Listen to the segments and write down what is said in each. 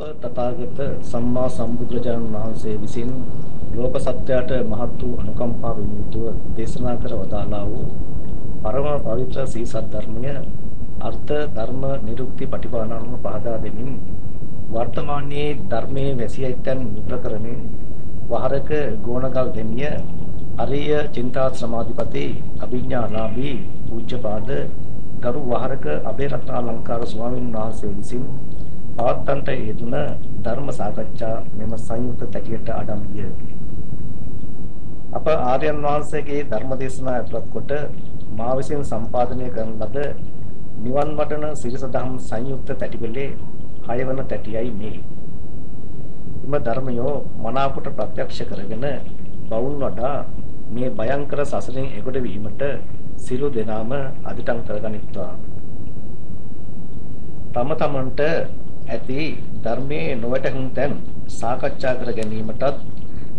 තථාගත සම්මා සම්බුදුරජාණන් වහන්සේ විසින් ලෝක සත්‍යයට මහත් වූ අනුකම්පාවෙන් යුතුව දේශනා කර වදාළා වූ පරම පවිත්‍ර සීසත් ධර්මය අර්ථ ධර්ම නිරුක්ති පටිපාණන් පහදා දෙමින් වර්තමානයේ ධර්මයේ වැසියයිතන් විතර කරමින් වහරක ගෝණගල් දෙමිය අරිය චින්තා සමාධිපති අභිඥාලාභී පූජ්‍යපාද ගරු වහරක අබේරත්නාලංකාර ස්වාමීන් වහන්සේ විසින් පවත්වන්නට යෙදුන ධර්ම සාකච්ඡා මෙම සංයුක්ත තැටියට අඩං විය. අප ආර්යයන් වහන්සේගේ ධර්ම දේශනා ඇතුළත් කොට මා විසින් සම්පාදනය කරන ලද නිවන් වටන සිරිසදහම් සංයුක්ත තැටිපෙළේ 6 වන තැටියයි මේ. එම ධර්මයෝ මනාකොට ප්‍රත්‍යක්ෂ කරගෙන බවුන් වඩා මේ භයංකර සසරෙන් එගොඩ වීමට සිරු දෙනාම අදිටන් කරගනිත්වා. තම තමන්ට ඇති ධර්මයේ නොවැටහුන් තැන් සාකච්ඡා කර ගැනීමටත්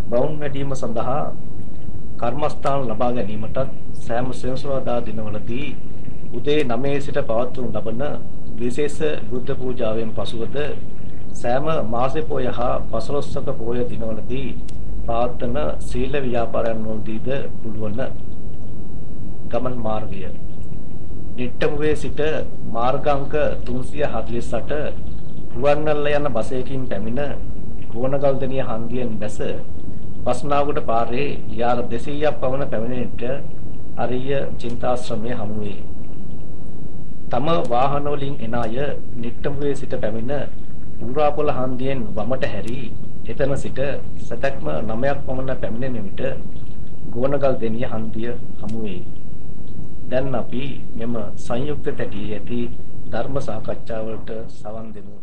බවුන් වැඩිම සඳහා කර්මස්ථාන ලබා ගැනීමටත් සෑම සෙනසුරාදා දිනවලදී උදේ 9 සිට පවත්වනු ලබන විශේෂ බුද්ධ පූජාවෙන් පසුවද සෑම මාසේ පොය හා පසළොස්වක පොය දිනවලදී පවත්වන සීල ව්‍යාපාරයන් වලදීද පුළුවන් ගමන් මාර්ගය. නිට්ටමුවේ සිට මාර්ගාංක 348 රුවන්වැල්ල යන බස් එකකින් පැමිණ ගෝනගල්දෙනිය හන්දියෙන් බැස බස්නාවකට පාරේ යාර 200ක් පමණ පැමිණෙන්නට අරිය චින්තාශ්‍රමයේ හමු වේ. තම වාහන වලින් එන අය නිට්ටඹුවේ සිට පැමිණ උරාපොළ හන්දියෙන් වමට හැරි එතන සිට සතක්ම 9ක් පමණ පැමිණෙන විට ගෝනගල්දෙනිය හන්දිය හමු වේ. දැන් අපි මෙම සංයුක්ත තැටියේ ඇති ධර්ම සාකච්ඡාවලට සවන් දෙමු.